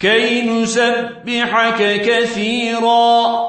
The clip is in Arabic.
كي نسبحك كثيرا.